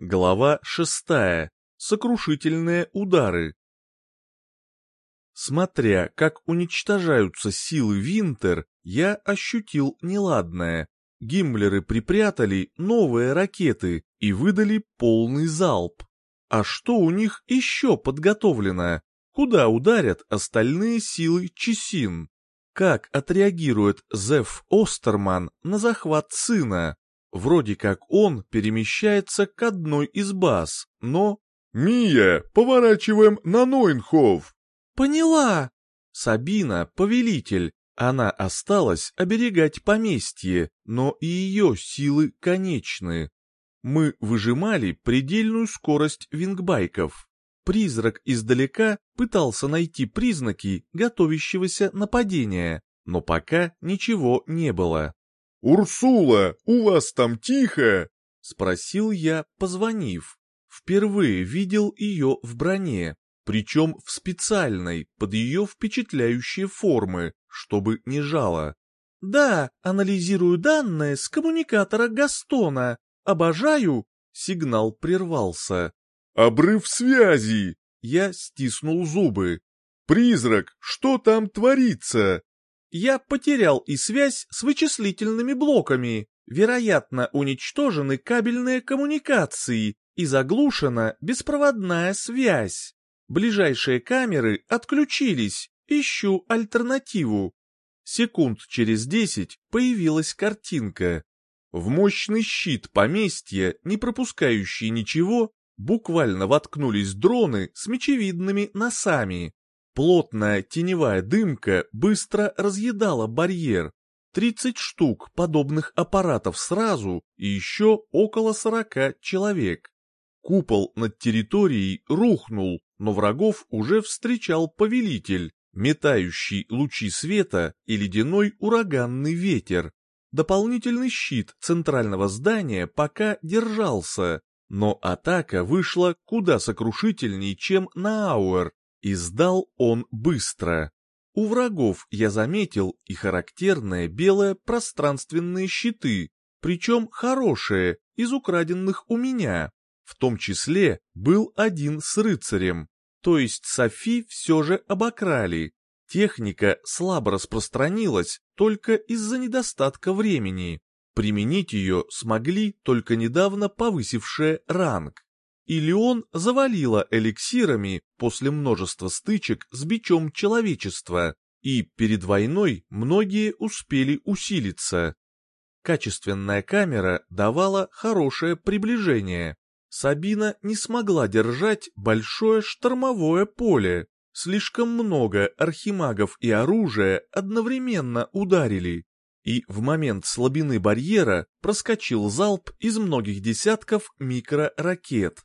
Глава шестая. Сокрушительные удары. Смотря, как уничтожаются силы Винтер, я ощутил неладное. Гиммлеры припрятали новые ракеты и выдали полный залп. А что у них еще подготовлено? Куда ударят остальные силы Чесин? Как отреагирует Зеф Остерман на захват сына? Вроде как он перемещается к одной из баз, но... «Мия, поворачиваем на Нойнхов!» «Поняла!» Сабина — повелитель, она осталась оберегать поместье, но и ее силы конечны. Мы выжимали предельную скорость вингбайков. Призрак издалека пытался найти признаки готовящегося нападения, но пока ничего не было. «Урсула, у вас там тихо?» — спросил я, позвонив. Впервые видел ее в броне, причем в специальной, под ее впечатляющие формы, чтобы не жало. «Да, анализирую данные с коммуникатора Гастона. Обожаю!» Сигнал прервался. «Обрыв связи!» Я стиснул зубы. «Призрак, что там творится?» Я потерял и связь с вычислительными блоками. Вероятно, уничтожены кабельные коммуникации и заглушена беспроводная связь. Ближайшие камеры отключились, ищу альтернативу. Секунд через десять появилась картинка. В мощный щит поместья, не пропускающий ничего, буквально воткнулись дроны с мечевидными носами. Плотная теневая дымка быстро разъедала барьер. 30 штук подобных аппаратов сразу и еще около 40 человек. Купол над территорией рухнул, но врагов уже встречал повелитель, метающий лучи света и ледяной ураганный ветер. Дополнительный щит центрального здания пока держался, но атака вышла куда сокрушительней, чем на Ауэр, и сдал он быстро. У врагов я заметил и характерные белые пространственные щиты, причем хорошие, из украденных у меня. В том числе был один с рыцарем, то есть Софи все же обокрали. Техника слабо распространилась только из-за недостатка времени. Применить ее смогли только недавно повысившие ранг или он завалило эликсирами после множества стычек с бичом человечества, и перед войной многие успели усилиться. Качественная камера давала хорошее приближение. Сабина не смогла держать большое штормовое поле. Слишком много архимагов и оружия одновременно ударили. И в момент слабины барьера проскочил залп из многих десятков микроракет.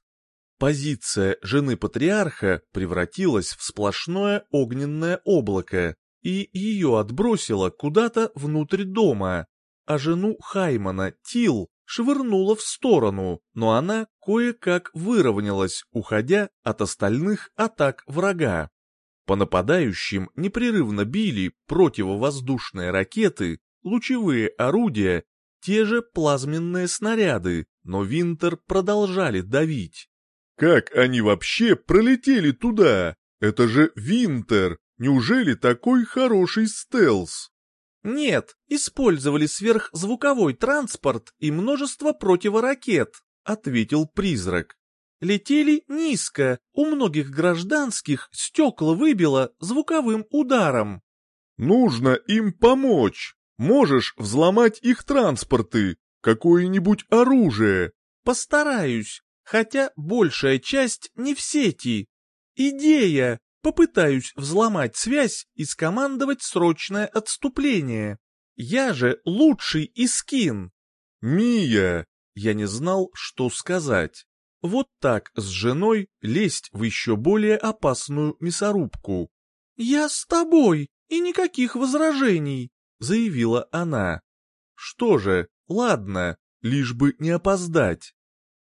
Позиция жены патриарха превратилась в сплошное огненное облако, и ее отбросило куда-то внутрь дома, а жену Хаймана, Тил, швырнула в сторону, но она кое-как выровнялась, уходя от остальных атак врага. По нападающим непрерывно били противовоздушные ракеты, лучевые орудия, те же плазменные снаряды, но Винтер продолжали давить. Как они вообще пролетели туда? Это же Винтер. Неужели такой хороший стелс? Нет, использовали сверхзвуковой транспорт и множество противоракет, ответил призрак. Летели низко, у многих гражданских стекла выбило звуковым ударом. Нужно им помочь. Можешь взломать их транспорты, какое-нибудь оружие. Постараюсь, хотя большая часть не в сети. Идея! Попытаюсь взломать связь и скомандовать срочное отступление. Я же лучший искин. Мия! Я не знал, что сказать. Вот так с женой лезть в еще более опасную мясорубку. «Я с тобой, и никаких возражений», — заявила она. «Что же, ладно, лишь бы не опоздать».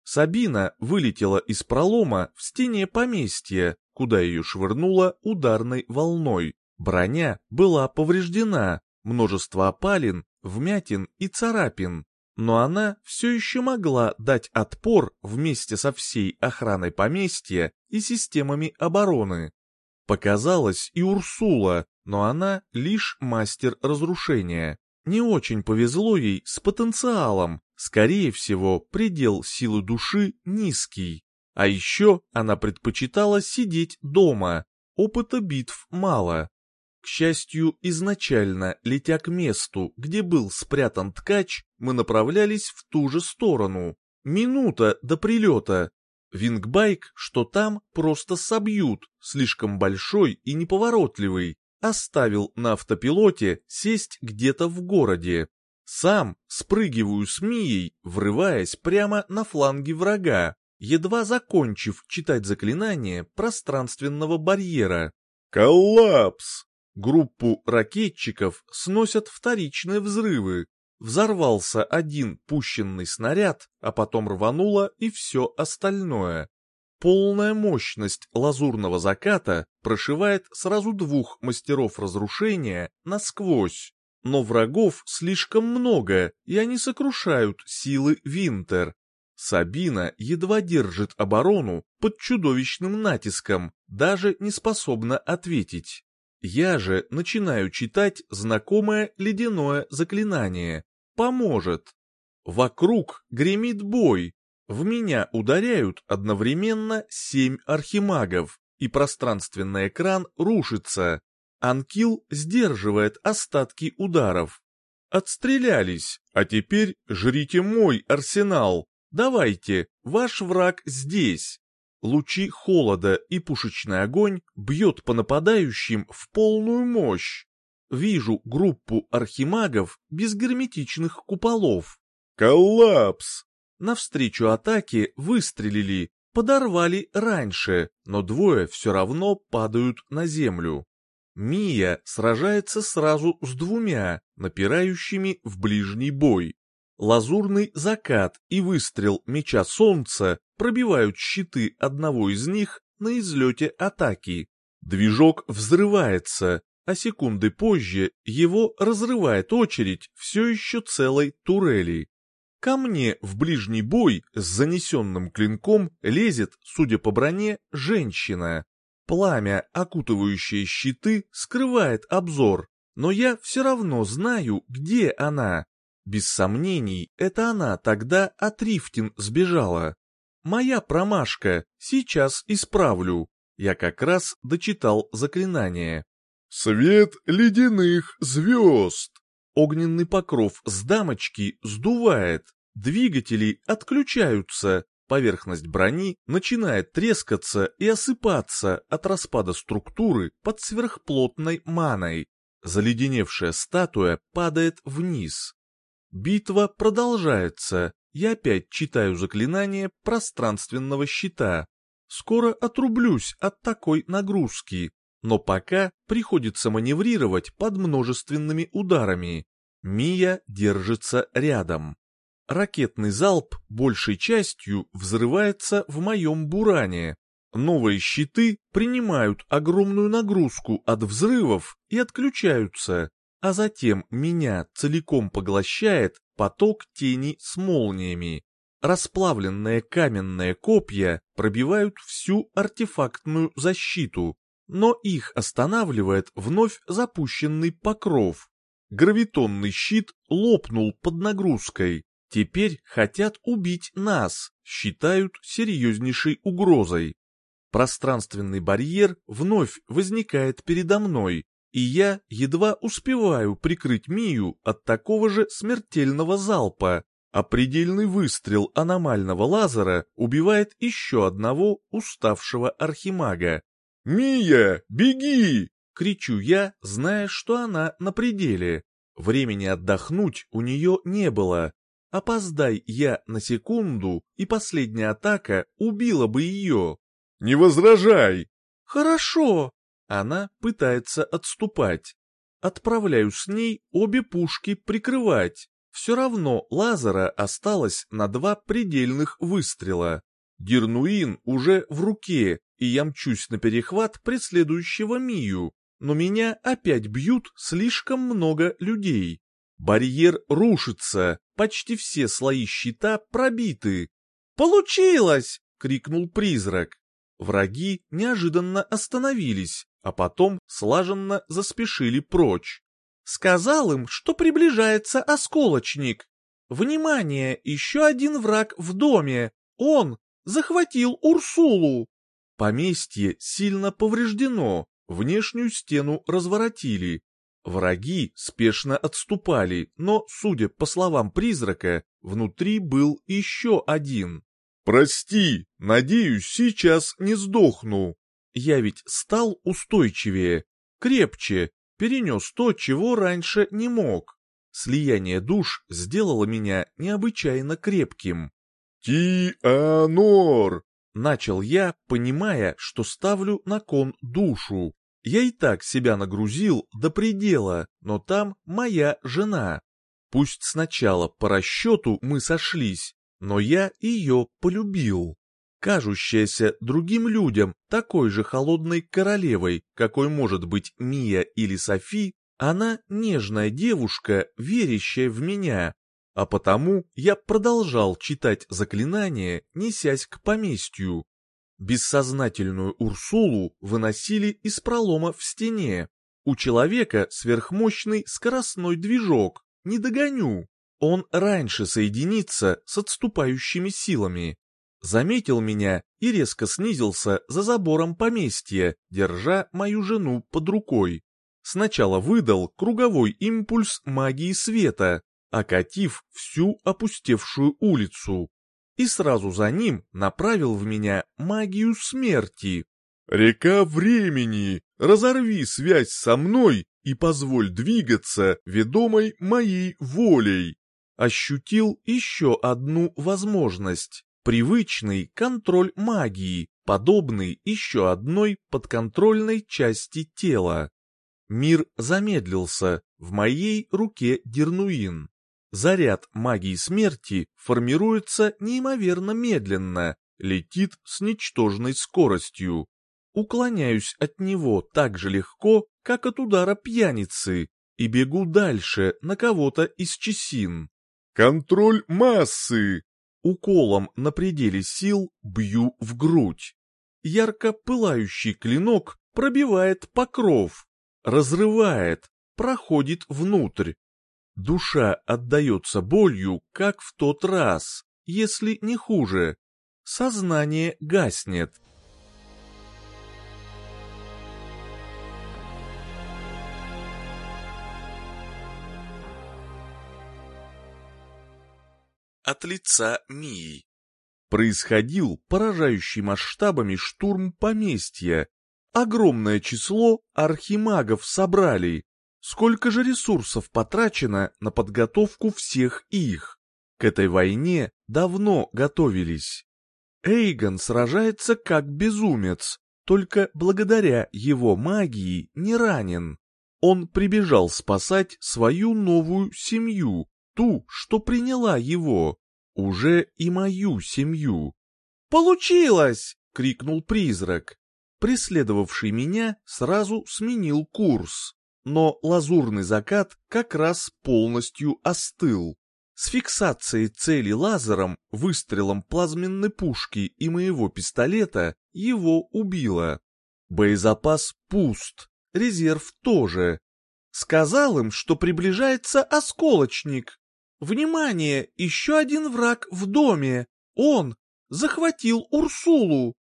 Сабина вылетела из пролома в стене поместья, куда ее швырнуло ударной волной. Броня была повреждена, множество опалин, вмятин и царапин. но она все еще могла дать отпор вместе со всей охраной поместья и системами обороны. Показалась и Урсула, но она лишь мастер разрушения. Не очень повезло ей с потенциалом, скорее всего, предел силы души низкий. А еще она предпочитала сидеть дома, опыта битв мало. К счастью, изначально, летя к месту, где был спрятан ткач, мы направлялись в ту же сторону. Минута до прилета. Вингбайк, что там, просто собьют, слишком большой и неповоротливый. Оставил на автопилоте сесть где-то в городе. Сам спрыгиваю с Мией, врываясь прямо на фланге врага, едва закончив читать заклинание пространственного барьера. «Коллапс!» Группу ракетчиков сносят вторичные взрывы. Взорвался один пущенный снаряд, а потом рвануло и все остальное. Полная мощность лазурного заката прошивает сразу двух мастеров разрушения насквозь. Но врагов слишком много, и они сокрушают силы Винтер. Сабина едва держит оборону под чудовищным натиском, даже не способна ответить. Я же начинаю читать знакомое ледяное заклинание. Поможет. Вокруг гремит бой. В меня ударяют одновременно семь архимагов, и пространственный экран рушится. Анкил сдерживает остатки ударов. Отстрелялись, а теперь жрите мой арсенал. Давайте, ваш враг здесь. Лучи холода и пушечный огонь бьет по нападающим в полную мощь. Вижу группу архимагов без герметичных куполов. Коллапс! Навстречу атаке выстрелили, подорвали раньше, но двое все равно падают на землю. Мия сражается сразу с двумя, напирающими в ближний бой. Лазурный закат и выстрел меча солнца пробивают щиты одного из них на излете атаки. Движок взрывается, а секунды позже его разрывает очередь все еще целой турели. Ко мне в ближний бой с занесенным клинком лезет, судя по броне, женщина. Пламя, окутывающее щиты, скрывает обзор, но я все равно знаю, где она. Без сомнений, это она тогда от Рифтин сбежала. Моя промашка, сейчас исправлю. Я как раз дочитал заклинание. «Свет ледяных звезд!» Огненный покров с дамочки сдувает, двигатели отключаются, поверхность брони начинает трескаться и осыпаться от распада структуры под сверхплотной маной. Заледеневшая статуя падает вниз. Битва продолжается. Я опять читаю заклинание пространственного щита. Скоро отрублюсь от такой нагрузки, но пока приходится маневрировать под множественными ударами. Мия держится рядом. Ракетный залп большей частью взрывается в моем буране. Новые щиты принимают огромную нагрузку от взрывов и отключаются, а затем меня целиком поглощает поток тени с молниями. Расплавленные каменные копья пробивают всю артефактную защиту, но их останавливает вновь запущенный покров. Гравитонный щит лопнул под нагрузкой. Теперь хотят убить нас, считают серьезнейшей угрозой. Пространственный барьер вновь возникает передо мной, и я едва успеваю прикрыть Мию от такого же смертельного залпа, предельный выстрел аномального лазера убивает еще одного уставшего архимага. «Мия, беги!» — кричу я, зная, что она на пределе. Времени отдохнуть у нее не было. Опоздай я на секунду, и последняя атака убила бы ее. «Не возражай!» «Хорошо!» Она пытается отступать. Отправляю с ней обе пушки прикрывать. Все равно лазера осталось на два предельных выстрела. Дернуин уже в руке, и я мчусь на перехват преследующего Мию, но меня опять бьют слишком много людей. Барьер рушится, почти все слои щита пробиты. «Получилось!» — крикнул призрак. Враги неожиданно остановились, а потом слаженно заспешили прочь. Сказал им, что приближается осколочник. Внимание, еще один враг в доме. Он захватил Урсулу. Поместье сильно повреждено, внешнюю стену разворотили. Враги спешно отступали, но, судя по словам призрака, внутри был еще один. «Прости, надеюсь, сейчас не сдохну». Я ведь стал устойчивее, крепче, перенес то, чего раньше не мог. Слияние душ сделало меня необычайно крепким. «Тианор!» — начал я, понимая, что ставлю на кон душу. Я и так себя нагрузил до предела, но там моя жена. Пусть сначала по расчету мы сошлись, но я ее полюбил. Кажущаяся другим людям такой же холодной королевой, какой может быть Мия или Софи, она нежная девушка, верящая в меня. А потому я продолжал читать заклинания, несясь к поместью. Бессознательную Урсулу выносили из пролома в стене. У человека сверхмощный скоростной движок, не догоню. Он раньше соединится с отступающими силами. Заметил меня и резко снизился за забором поместья, держа мою жену под рукой. Сначала выдал круговой импульс магии света, окатив всю опустевшую улицу и сразу за ним направил в меня магию смерти. «Река времени, разорви связь со мной и позволь двигаться ведомой моей волей!» Ощутил еще одну возможность. Привычный контроль магии, подобный еще одной подконтрольной части тела. Мир замедлился, в моей руке Дернуин. Заряд магии смерти формируется неимоверно медленно, летит с ничтожной скоростью. Уклоняюсь от него так же легко, как от удара пьяницы, и бегу дальше на кого-то из чесин. «Контроль массы!» Уколом на пределе сил бью в грудь. Ярко пылающий клинок пробивает покров, разрывает, проходит внутрь, Душа отдается болью, как в тот раз, если не хуже. Сознание гаснет. От лица Мии. Происходил поражающий масштабами штурм поместья. Огромное число архимагов собрали, Сколько же ресурсов потрачено на подготовку всех их? К этой войне давно готовились. Эйгон сражается как безумец, только благодаря его магии не ранен. Он прибежал спасать свою новую семью, ту, что приняла его, уже и мою семью. «Получилось!» — крикнул призрак. Преследовавший меня сразу сменил курс но лазурный закат как раз полностью остыл. С фиксацией цели лазером, выстрелом плазменной пушки и моего пистолета его убило. Боезапас пуст, резерв тоже. Сказал им, что приближается осколочник. Внимание, еще один враг в доме. Он захватил Урсулу.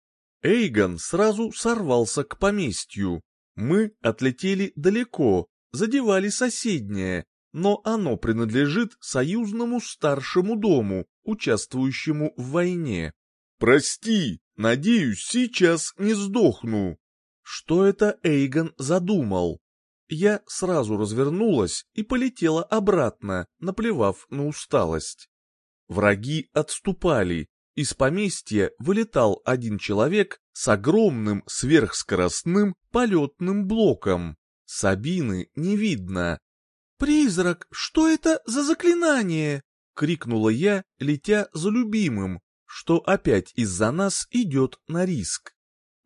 Эйгон сразу сорвался к поместью. Мы отлетели далеко, задевали соседнее, но оно принадлежит союзному старшему дому, участвующему в войне. «Прости, надеюсь, сейчас не сдохну». Что это Эйгон задумал? Я сразу развернулась и полетела обратно, наплевав на усталость. Враги отступали, из поместья вылетал один человек с огромным сверхскоростным полетным блоком. Сабины не видно. «Призрак, что это за заклинание?» — крикнула я, летя за любимым, что опять из-за нас идет на риск.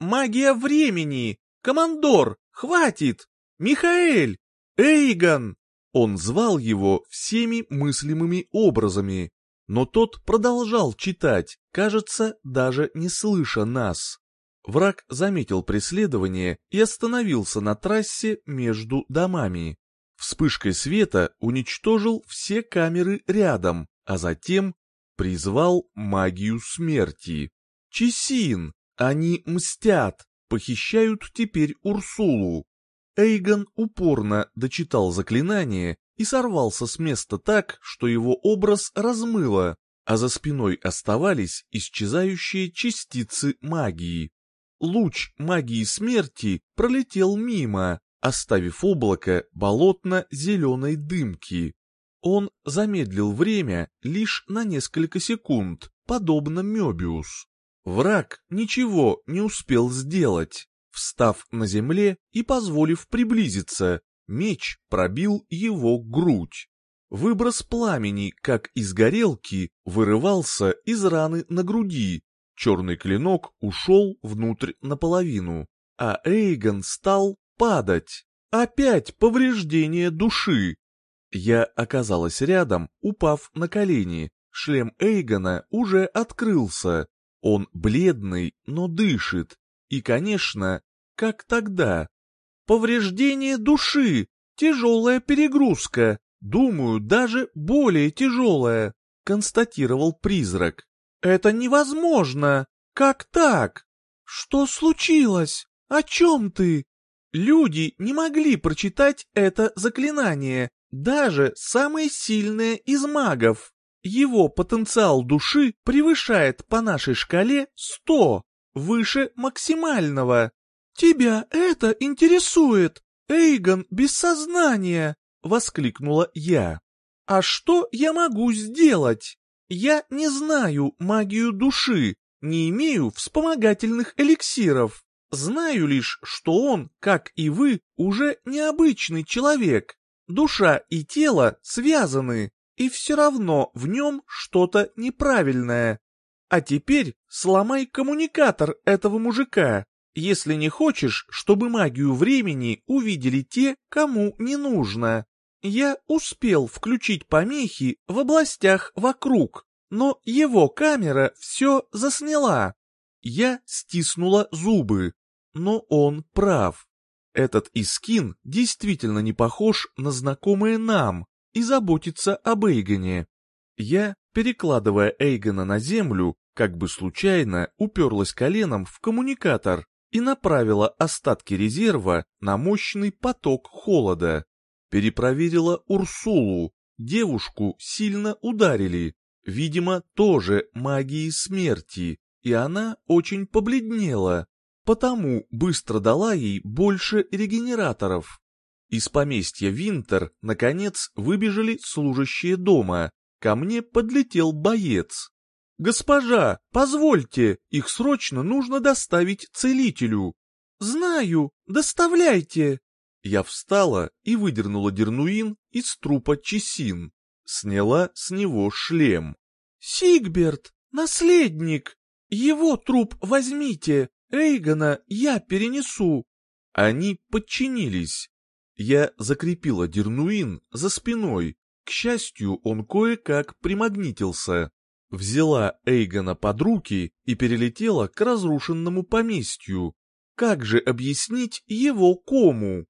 «Магия времени! Командор, хватит! Михаэль! Эйгон!» Он звал его всеми мыслимыми образами, но тот продолжал читать, кажется, даже не слыша нас. Враг заметил преследование и остановился на трассе между домами. Вспышкой света уничтожил все камеры рядом, а затем призвал магию смерти. Чесин! Они мстят, похищают теперь Урсулу. Эйгон упорно дочитал заклинание и сорвался с места так, что его образ размыло, а за спиной оставались исчезающие частицы магии. Луч магии смерти пролетел мимо, оставив облако болотно-зеленой дымки. Он замедлил время лишь на несколько секунд, подобно Мёбиус. Враг ничего не успел сделать. Встав на земле и позволив приблизиться, меч пробил его грудь. Выброс пламени, как из горелки, вырывался из раны на груди. Черный клинок ушел внутрь наполовину, а Эйгон стал падать. Опять повреждение души. Я оказалась рядом, упав на колени. Шлем Эйгона уже открылся. Он бледный, но дышит. И, конечно, как тогда. Повреждение души, тяжелая перегрузка, думаю, даже более тяжелая, констатировал призрак. Это невозможно! Как так? Что случилось? О чем ты? Люди не могли прочитать это заклинание, даже самые сильные из магов. Его потенциал души превышает по нашей шкале 100, выше максимального. Тебя это интересует, Эйгон без сознания, воскликнула я. А что я могу сделать? Я не знаю магию души, не имею вспомогательных эликсиров. Знаю лишь, что он, как и вы, уже необычный человек. Душа и тело связаны, и все равно в нем что-то неправильное. А теперь сломай коммуникатор этого мужика, если не хочешь, чтобы магию времени увидели те, кому не нужно. Я успел включить помехи в областях вокруг, но его камера все засняла. Я стиснула зубы, но он прав. Этот Искин действительно не похож на знакомые нам и заботится об Эйгоне. Я, перекладывая Эйгона на землю, как бы случайно уперлась коленом в коммуникатор и направила остатки резерва на мощный поток холода. Перепроверила Урсулу, девушку сильно ударили, видимо, тоже магией смерти, и она очень побледнела, потому быстро дала ей больше регенераторов. Из поместья Винтер, наконец, выбежали служащие дома. Ко мне подлетел боец. «Госпожа, позвольте, их срочно нужно доставить целителю». «Знаю, доставляйте». Я встала и выдернула Дернуин из трупа Чесин. Сняла с него шлем. «Сигберт, наследник, его труп возьмите, Эйгона я перенесу». Они подчинились. Я закрепила Дернуин за спиной. К счастью, он кое-как примагнитился. Взяла Эйгона под руки и перелетела к разрушенному поместью. Как же объяснить его кому?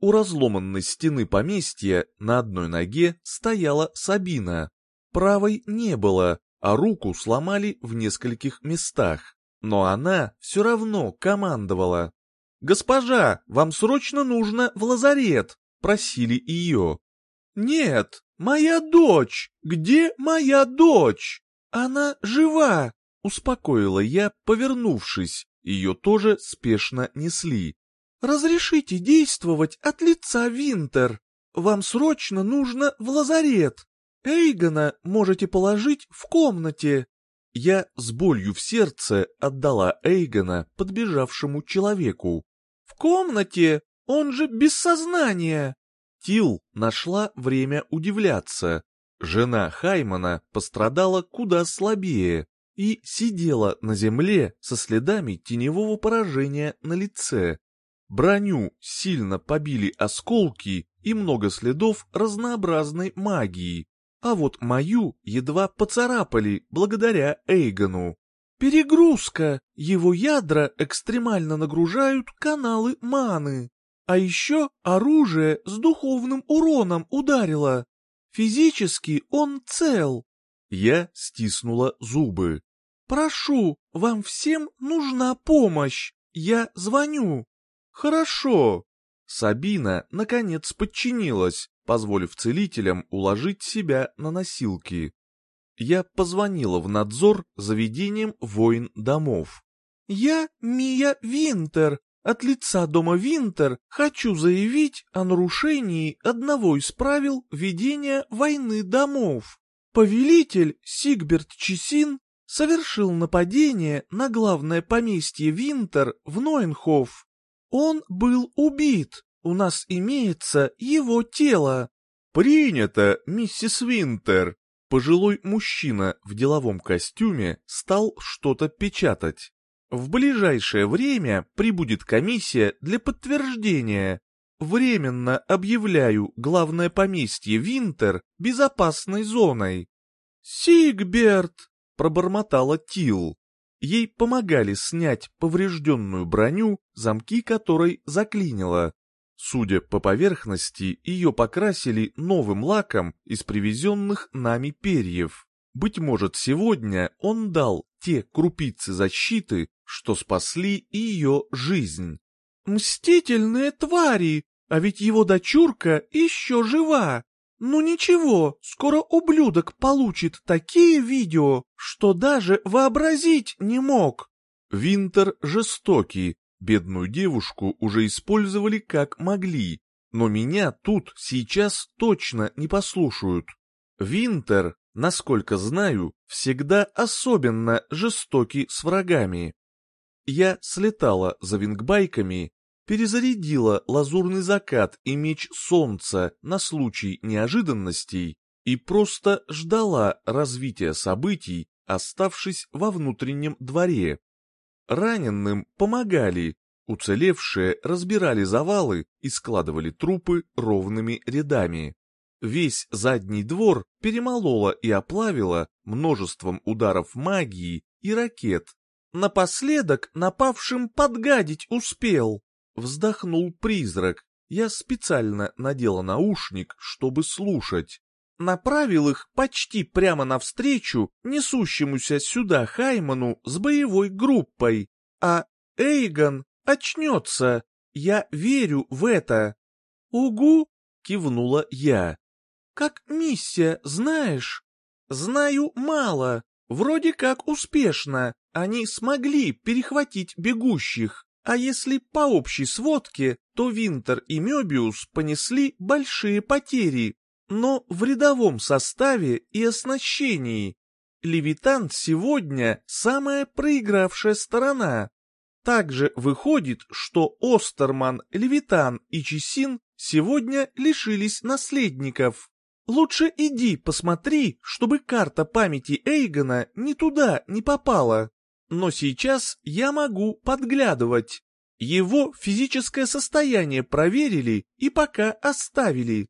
У разломанной стены поместья на одной ноге стояла Сабина. Правой не было, а руку сломали в нескольких местах. Но она все равно командовала. «Госпожа, вам срочно нужно в лазарет!» — просили ее. «Нет, моя дочь! Где моя дочь? Она жива!» — успокоила я, повернувшись. Ее тоже спешно несли. «Разрешите действовать от лица Винтер. Вам срочно нужно в лазарет. Эйгона можете положить в комнате. Я с болью в сердце отдала Эйгона подбежавшему человеку. «В комнате! Он же без сознания!» Тил нашла время удивляться. Жена Хаймана пострадала куда слабее и сидела на земле со следами теневого поражения на лице. Броню сильно побили осколки и много следов разнообразной магии, а вот мою едва поцарапали благодаря Эйгону. Перегрузка, его ядра экстремально нагружают каналы маны. А еще оружие с духовным уроном ударило. Физически он цел. Я стиснула зубы. «Прошу, вам всем нужна помощь. Я звоню». «Хорошо». Сабина, наконец, подчинилась, позволив целителям уложить себя на носилки. Я позвонила в надзор заведением воин домов. «Я Мия Винтер. От лица дома Винтер хочу заявить о нарушении одного из правил ведения войны домов. Повелитель Сигберт Чесин совершил нападение на главное поместье Винтер в Нойнхоф. Он был убит. У нас имеется его тело. Принято, миссис Винтер. Пожилой мужчина в деловом костюме стал что-то печатать. В ближайшее время прибудет комиссия для подтверждения. Временно объявляю главное поместье Винтер безопасной зоной. Сигберт! пробормотала Тил. Ей помогали снять поврежденную броню, замки которой заклинило. Судя по поверхности, ее покрасили новым лаком из привезенных нами перьев. Быть может, сегодня он дал те крупицы защиты, что спасли ее жизнь. «Мстительные твари! А ведь его дочурка еще жива!» Ну ничего, скоро ублюдок получит такие видео, что даже вообразить не мог. Винтер жестокий, бедную девушку уже использовали как могли, но меня тут сейчас точно не послушают. Винтер, насколько знаю, всегда особенно жестокий с врагами. Я слетала за вингбайками перезарядила лазурный закат и меч солнца на случай неожиданностей и просто ждала развития событий, оставшись во внутреннем дворе. Раненым помогали, уцелевшие разбирали завалы и складывали трупы ровными рядами. Весь задний двор перемололо и оплавило множеством ударов магии и ракет. Напоследок напавшим подгадить успел. Вздохнул призрак. Я специально надела наушник, чтобы слушать. Направил их почти прямо навстречу несущемуся сюда Хайману с боевой группой. А Эйгон очнется. Я верю в это. «Угу!» — кивнула я. «Как миссия, знаешь?» «Знаю мало. Вроде как успешно. Они смогли перехватить бегущих. А если по общей сводке, то Винтер и Мёбиус понесли большие потери, но в рядовом составе и оснащении. Левитан сегодня самая проигравшая сторона. Также выходит, что Остерман, Левитан и Чесин сегодня лишились наследников. Лучше иди посмотри, чтобы карта памяти Эйгона не туда не попала но сейчас я могу подглядывать. Его физическое состояние проверили и пока оставили.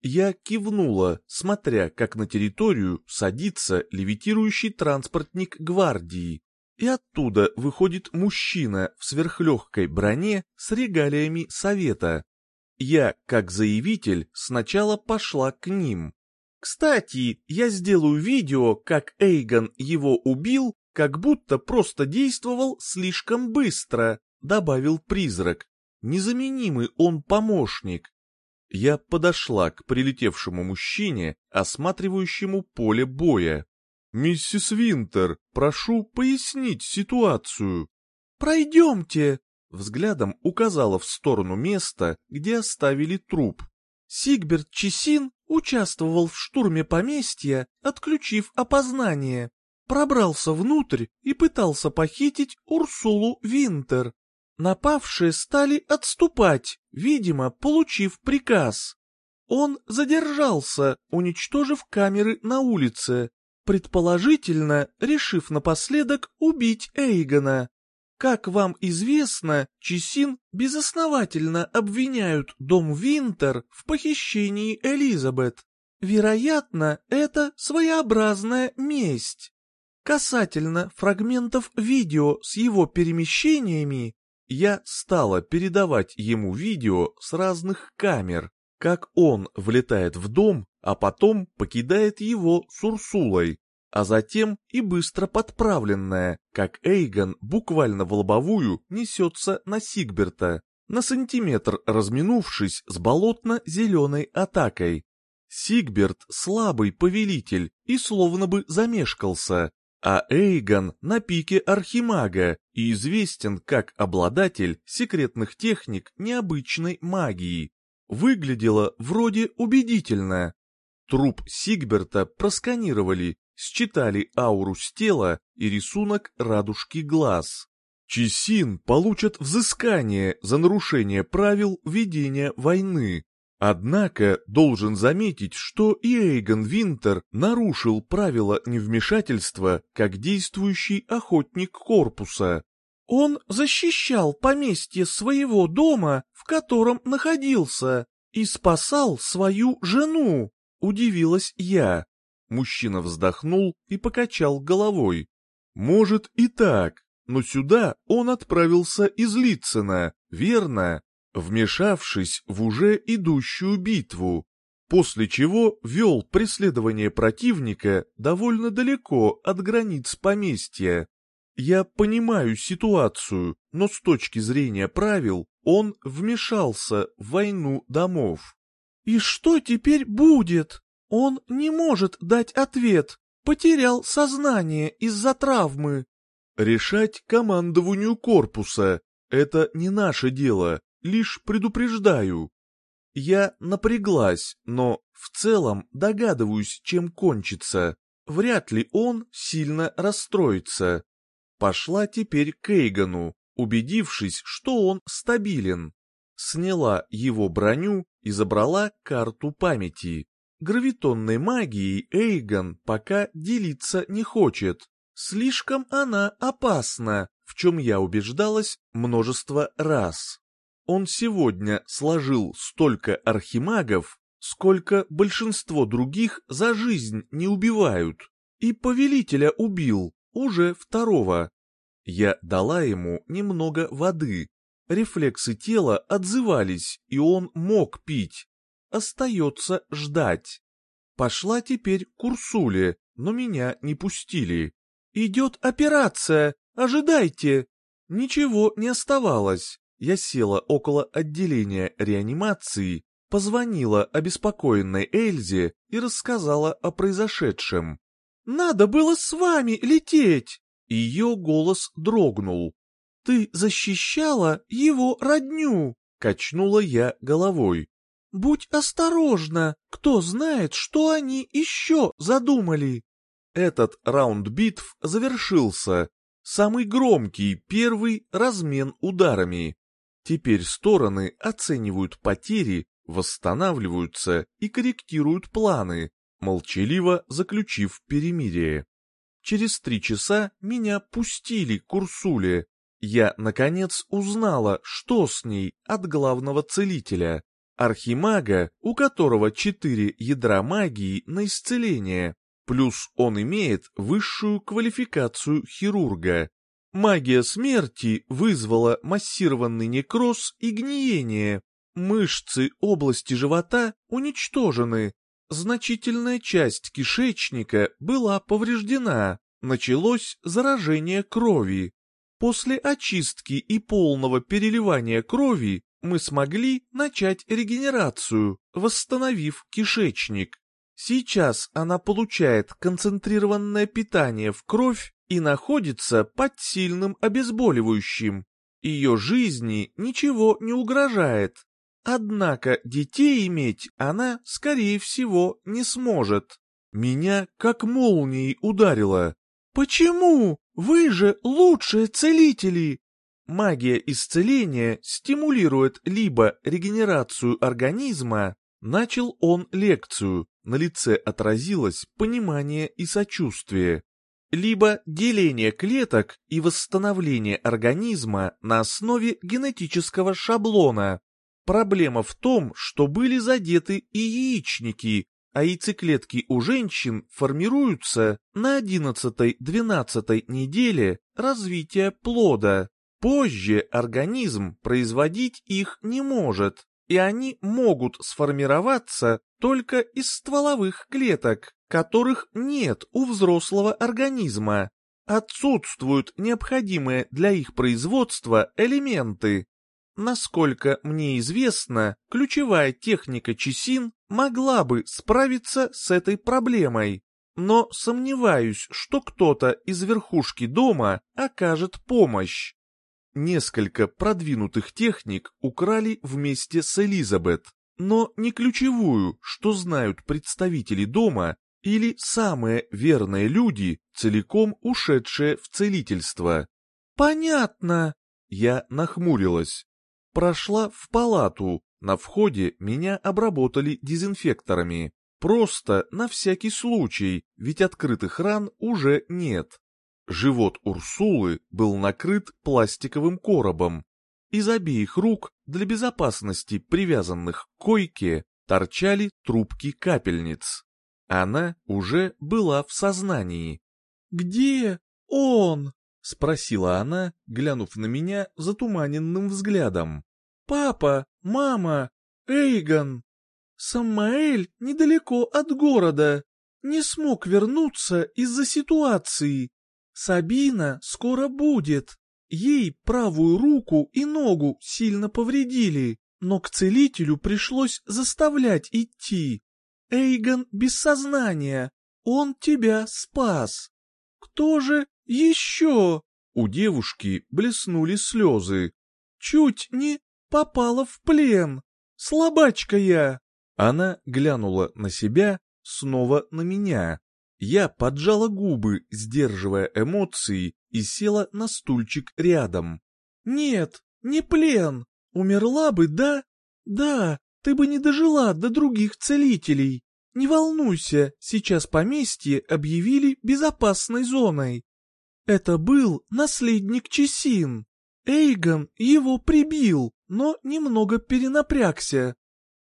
Я кивнула, смотря, как на территорию садится левитирующий транспортник гвардии. И оттуда выходит мужчина в сверхлегкой броне с регалиями совета. Я, как заявитель, сначала пошла к ним. Кстати, я сделаю видео, как Эйгон его убил как будто просто действовал слишком быстро, добавил призрак. Незаменимый он помощник. Я подошла к прилетевшему мужчине, осматривающему поле боя. «Миссис Винтер, прошу пояснить ситуацию». «Пройдемте», — взглядом указала в сторону места, где оставили труп. Сигберт Чесин участвовал в штурме поместья, отключив опознание пробрался внутрь и пытался похитить Урсулу Винтер. Напавшие стали отступать, видимо, получив приказ. Он задержался, уничтожив камеры на улице, предположительно, решив напоследок убить Эйгона. Как вам известно, Чесин безосновательно обвиняют дом Винтер в похищении Элизабет. Вероятно, это своеобразная месть. Касательно фрагментов видео с его перемещениями, я стала передавать ему видео с разных камер, как он влетает в дом, а потом покидает его с Урсулой, а затем и быстро подправленная, как Эйгон буквально в лобовую несется на Сигберта, на сантиметр разминувшись с болотно-зеленой атакой. Сигберт слабый повелитель и словно бы замешкался, а Эйгон на пике архимага и известен как обладатель секретных техник необычной магии. Выглядело вроде убедительно. Труп Сигберта просканировали, считали ауру с тела и рисунок радужки глаз. Чесин получат взыскание за нарушение правил ведения войны, Однако должен заметить, что и Эйгон Винтер нарушил правила невмешательства как действующий охотник корпуса. Он защищал поместье своего дома, в котором находился, и спасал свою жену, удивилась я. Мужчина вздохнул и покачал головой. Может и так, но сюда он отправился из Литцена, верно? Вмешавшись в уже идущую битву, после чего вел преследование противника довольно далеко от границ поместья. Я понимаю ситуацию, но с точки зрения правил он вмешался в войну домов. «И что теперь будет? Он не может дать ответ, потерял сознание из-за травмы». «Решать командованию корпуса — это не наше дело, лишь предупреждаю. Я напряглась, но в целом догадываюсь, чем кончится. Вряд ли он сильно расстроится. Пошла теперь к Эйгану, убедившись, что он стабилен. Сняла его броню и забрала карту памяти. Гравитонной магией Эйгон пока делиться не хочет. Слишком она опасна, в чем я убеждалась множество раз. Он сегодня сложил столько архимагов, сколько большинство других за жизнь не убивают, и повелителя убил, уже второго. Я дала ему немного воды. Рефлексы тела отзывались, и он мог пить. Остается ждать. Пошла теперь к Урсуле, но меня не пустили. «Идет операция, ожидайте!» Ничего не оставалось. Я села около отделения реанимации, позвонила обеспокоенной Эльзе и рассказала о произошедшем. «Надо было с вами лететь!» Ее голос дрогнул. «Ты защищала его родню!» — качнула я головой. «Будь осторожна, кто знает, что они еще задумали!» Этот раунд битв завершился. Самый громкий первый размен ударами. Теперь стороны оценивают потери, восстанавливаются и корректируют планы, молчаливо заключив перемирие. Через три часа меня пустили к Урсуле. Я, наконец, узнала, что с ней от главного целителя, архимага, у которого четыре ядра магии на исцеление, плюс он имеет высшую квалификацию хирурга, Магия смерти вызвала массированный некроз и гниение. Мышцы области живота уничтожены. Значительная часть кишечника была повреждена. Началось заражение крови. После очистки и полного переливания крови мы смогли начать регенерацию, восстановив кишечник. Сейчас она получает концентрированное питание в кровь и находится под сильным обезболивающим. Ее жизни ничего не угрожает. Однако детей иметь она, скорее всего, не сможет. Меня как молнией ударило. «Почему? Вы же лучшие целители!» Магия исцеления стимулирует либо регенерацию организма, начал он лекцию, на лице отразилось понимание и сочувствие. Либо деление клеток и восстановление организма на основе генетического шаблона. Проблема в том, что были задеты и яичники, а яйцеклетки у женщин формируются на 11-12 неделе развития плода. Позже организм производить их не может, и они могут сформироваться только из стволовых клеток, которых нет у взрослого организма. Отсутствуют необходимые для их производства элементы. Насколько мне известно, ключевая техника Чесин могла бы справиться с этой проблемой, но сомневаюсь, что кто-то из верхушки дома окажет помощь. Несколько продвинутых техник украли вместе с Элизабет, но не ключевую, что знают представители дома или самые верные люди, целиком ушедшие в целительство. «Понятно!» Я нахмурилась. Прошла в палату, на входе меня обработали дезинфекторами. Просто на всякий случай, ведь открытых ран уже нет. Живот Урсулы был накрыт пластиковым коробом. Из обеих рук, для безопасности привязанных к койке, торчали трубки капельниц. Она уже была в сознании. «Где он?» — спросила она, глянув на меня затуманенным взглядом. «Папа, мама, Эйгон. Самаэль недалеко от города. Не смог вернуться из-за ситуации. Сабина скоро будет. Ей правую руку и ногу сильно повредили, но к целителю пришлось заставлять идти. Эйгон без сознания, он тебя спас. Кто же еще? У девушки блеснули слезы. Чуть не попала в плен. Слабачка я. Она глянула на себя, снова на меня. Я поджала губы, сдерживая эмоции, и села на стульчик рядом. «Нет, не плен. Умерла бы, да? Да, ты бы не дожила до других целителей. Не волнуйся, сейчас поместье объявили безопасной зоной. Это был наследник Чесин. Эйгон его прибил, но немного перенапрягся.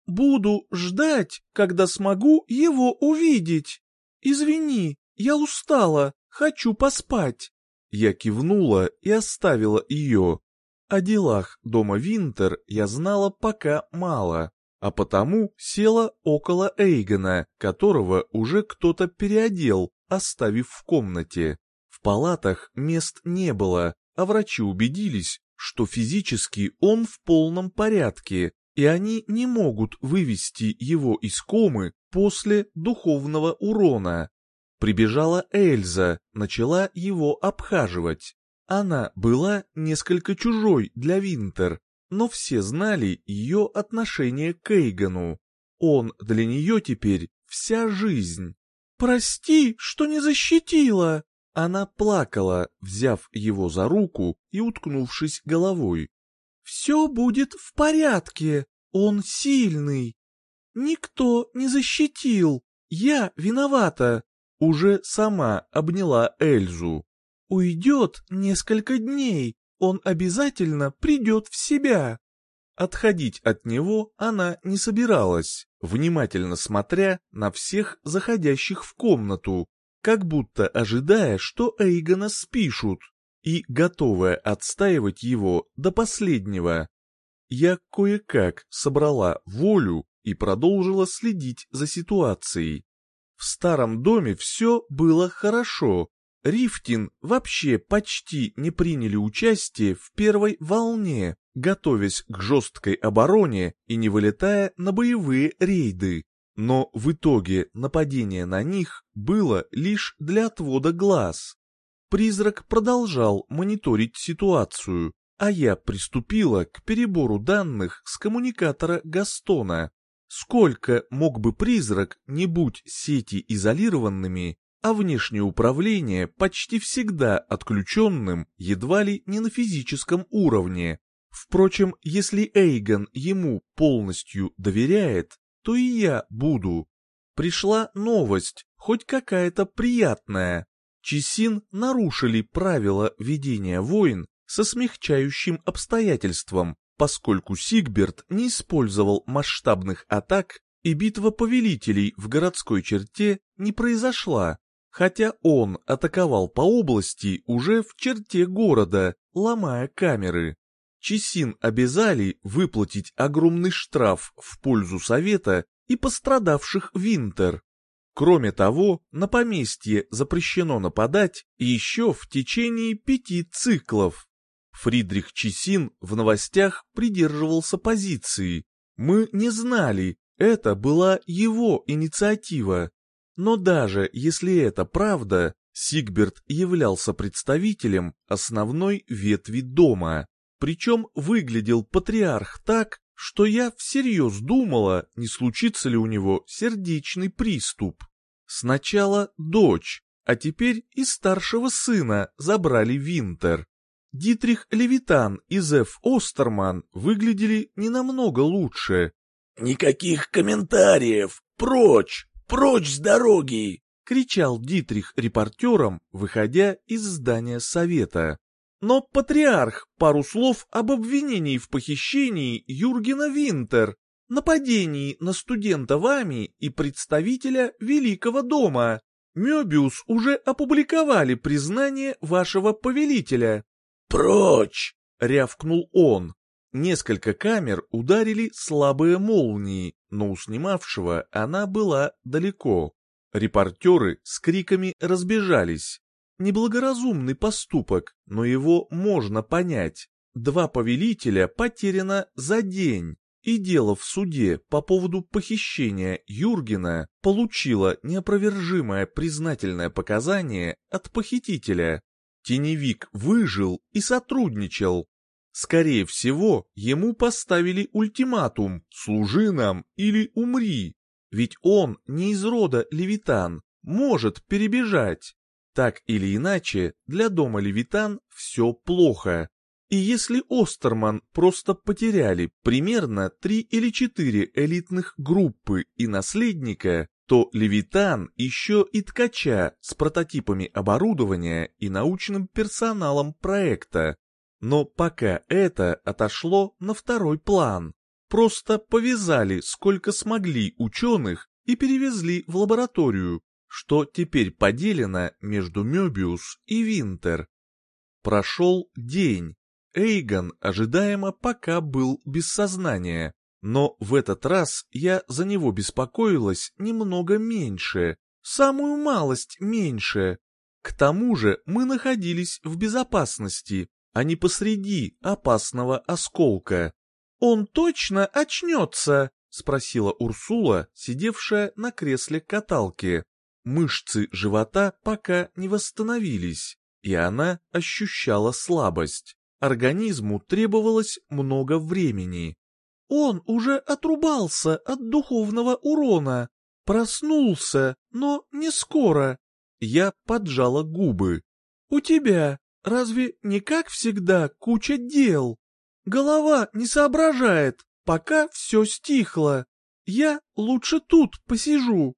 Буду ждать, когда смогу его увидеть. «Извини, я устала, хочу поспать». Я кивнула и оставила ее. О делах дома Винтер я знала пока мало, а потому села около Эйгона, которого уже кто-то переодел, оставив в комнате. В палатах мест не было, а врачи убедились, что физически он в полном порядке, и они не могут вывести его из комы после духовного урона. Прибежала Эльза, начала его обхаживать. Она была несколько чужой для Винтер, но все знали ее отношение к Эйгану. Он для нее теперь вся жизнь. «Прости, что не защитила!» Она плакала, взяв его за руку и уткнувшись головой. «Все будет в порядке, он сильный. Никто не защитил, я виновата. Уже сама обняла Эльзу. Уйдет несколько дней, он обязательно придет в себя. Отходить от него она не собиралась, внимательно смотря на всех заходящих в комнату, как будто ожидая, что Эйгона спишут, и готовая отстаивать его до последнего. Я кое-как собрала волю и продолжила следить за ситуацией. В старом доме все было хорошо. Рифтин вообще почти не приняли участие в первой волне, готовясь к жесткой обороне и не вылетая на боевые рейды. Но в итоге нападение на них было лишь для отвода глаз. Призрак продолжал мониторить ситуацию, а я приступила к перебору данных с коммуникатора Гастона. Сколько мог бы призрак, не будь сети изолированными, а внешнее управление почти всегда отключенным едва ли не на физическом уровне. Впрочем, если Эйгон ему полностью доверяет, то и я буду. Пришла новость, хоть какая-то приятная. Чесин нарушили правила ведения войн со смягчающим обстоятельством, поскольку Сигберт не использовал масштабных атак и битва повелителей в городской черте не произошла, хотя он атаковал по области уже в черте города, ломая камеры. Чесин обязали выплатить огромный штраф в пользу Совета и пострадавших Винтер. Кроме того, на поместье запрещено нападать еще в течение пяти циклов. Фридрих Чесин в новостях придерживался позиции. Мы не знали, это была его инициатива. Но даже если это правда, Сигберт являлся представителем основной ветви дома. Причем выглядел патриарх так, что я всерьез думала, не случится ли у него сердечный приступ. Сначала дочь, а теперь и старшего сына забрали Винтер. Дитрих Левитан и Зеф Остерман выглядели не намного лучше, «Никаких комментариев! Прочь! Прочь с дороги!» — кричал Дитрих репортерам, выходя из здания совета. Но патриарх пару слов об обвинении в похищении Юргена Винтер, нападении на студента вами и представителя Великого дома. Мёбиус уже опубликовали признание вашего повелителя. «Прочь!» — рявкнул он. Несколько камер ударили слабые молнии, но у снимавшего она была далеко. Репортеры с криками разбежались. Неблагоразумный поступок, но его можно понять. Два повелителя потеряно за день, и дело в суде по поводу похищения Юргена получило неопровержимое признательное показание от похитителя. Теневик выжил и сотрудничал, Скорее всего, ему поставили ультиматум «служи нам или умри», ведь он не из рода Левитан, может перебежать. Так или иначе, для дома Левитан все плохо. И если Остерман просто потеряли примерно три или четыре элитных группы и наследника, то Левитан еще и ткача с прототипами оборудования и научным персоналом проекта, но пока это отошло на второй план. Просто повязали сколько смогли ученых и перевезли в лабораторию, что теперь поделено между Мёбиус и Винтер. Прошел день. Эйгон ожидаемо пока был без сознания, но в этот раз я за него беспокоилась немного меньше, самую малость меньше. К тому же мы находились в безопасности, а не посреди опасного осколка. «Он точно очнется?» — спросила Урсула, сидевшая на кресле каталки. Мышцы живота пока не восстановились, и она ощущала слабость. Организму требовалось много времени. «Он уже отрубался от духовного урона. Проснулся, но не скоро». Я поджала губы. «У тебя Разве не как всегда куча дел? Голова не соображает, пока все стихло. Я лучше тут посижу.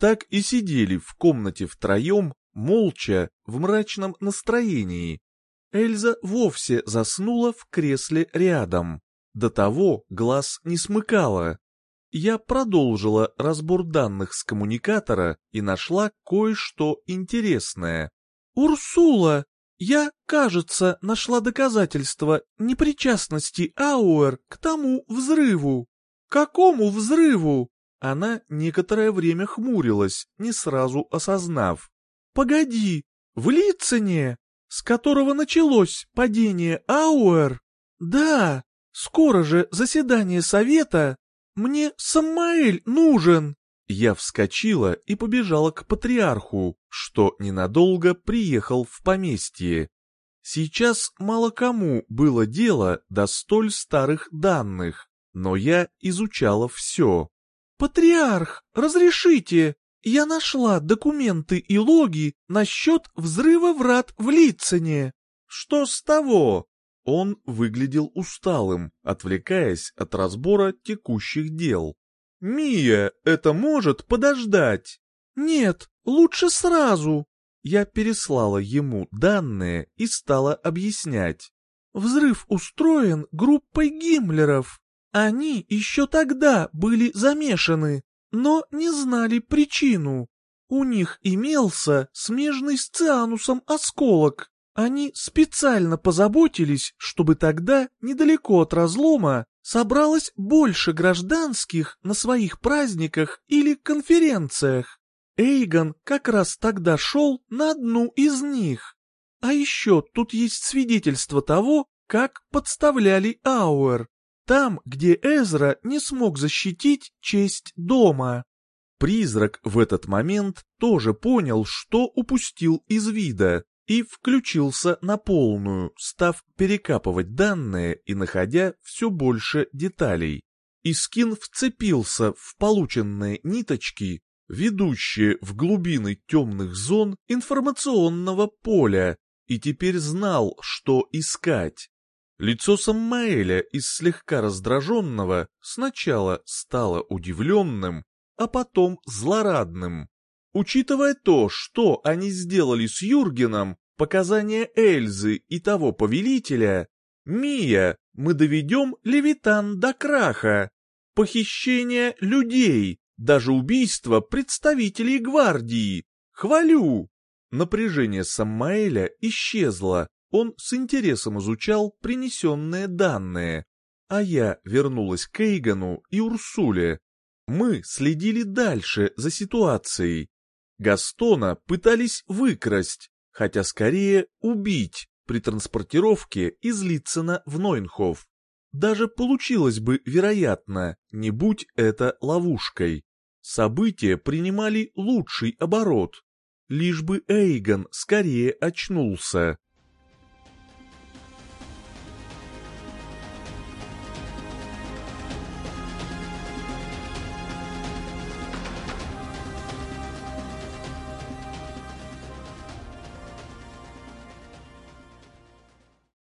Так и сидели в комнате втроем, молча, в мрачном настроении. Эльза вовсе заснула в кресле рядом. До того глаз не смыкала. Я продолжила разбор данных с коммуникатора и нашла кое-что интересное. «Урсула, я, кажется, нашла доказательства непричастности Ауэр к тому взрыву. Какому взрыву? Она некоторое время хмурилась, не сразу осознав. Погоди, в Лицине, с которого началось падение Ауэр? Да, скоро же заседание совета. Мне Самаэль нужен. Я вскочила и побежала к патриарху, что ненадолго приехал в поместье. Сейчас мало кому было дело до столь старых данных, но я изучала все. «Патриарх, разрешите! Я нашла документы и логи насчет взрыва врат в Лицине. Что с того?» Он выглядел усталым, отвлекаясь от разбора текущих дел. «Мия, это может подождать?» «Нет, лучше сразу. Я переслала ему данные и стала объяснять. Взрыв устроен группой Гиммлеров. Они еще тогда были замешаны, но не знали причину. У них имелся смежный с Цианусом осколок. Они специально позаботились, чтобы тогда, недалеко от разлома, собралось больше гражданских на своих праздниках или конференциях. Эйгон как раз тогда шел на одну из них. А еще тут есть свидетельство того, как подставляли Ауэр, там, где Эзра не смог защитить честь дома. Призрак в этот момент тоже понял, что упустил из вида, и включился на полную, став перекапывать данные и находя все больше деталей. Искин вцепился в полученные ниточки ведущие в глубины темных зон информационного поля, и теперь знал, что искать. Лицо Саммаэля из слегка раздраженного сначала стало удивленным, а потом злорадным. Учитывая то, что они сделали с Юргеном, показания Эльзы и того повелителя, Мия, мы доведем Левитан до краха. Похищение людей, даже убийство представителей гвардии. Хвалю!» Напряжение Саммаэля исчезло, он с интересом изучал принесенные данные. А я вернулась к Эйгану и Урсуле. Мы следили дальше за ситуацией. Гастона пытались выкрасть, хотя скорее убить при транспортировке из Литцена в Нойнхоф. Даже получилось бы, вероятно, не будь это ловушкой. События принимали лучший оборот. Лишь бы Эйгон скорее очнулся.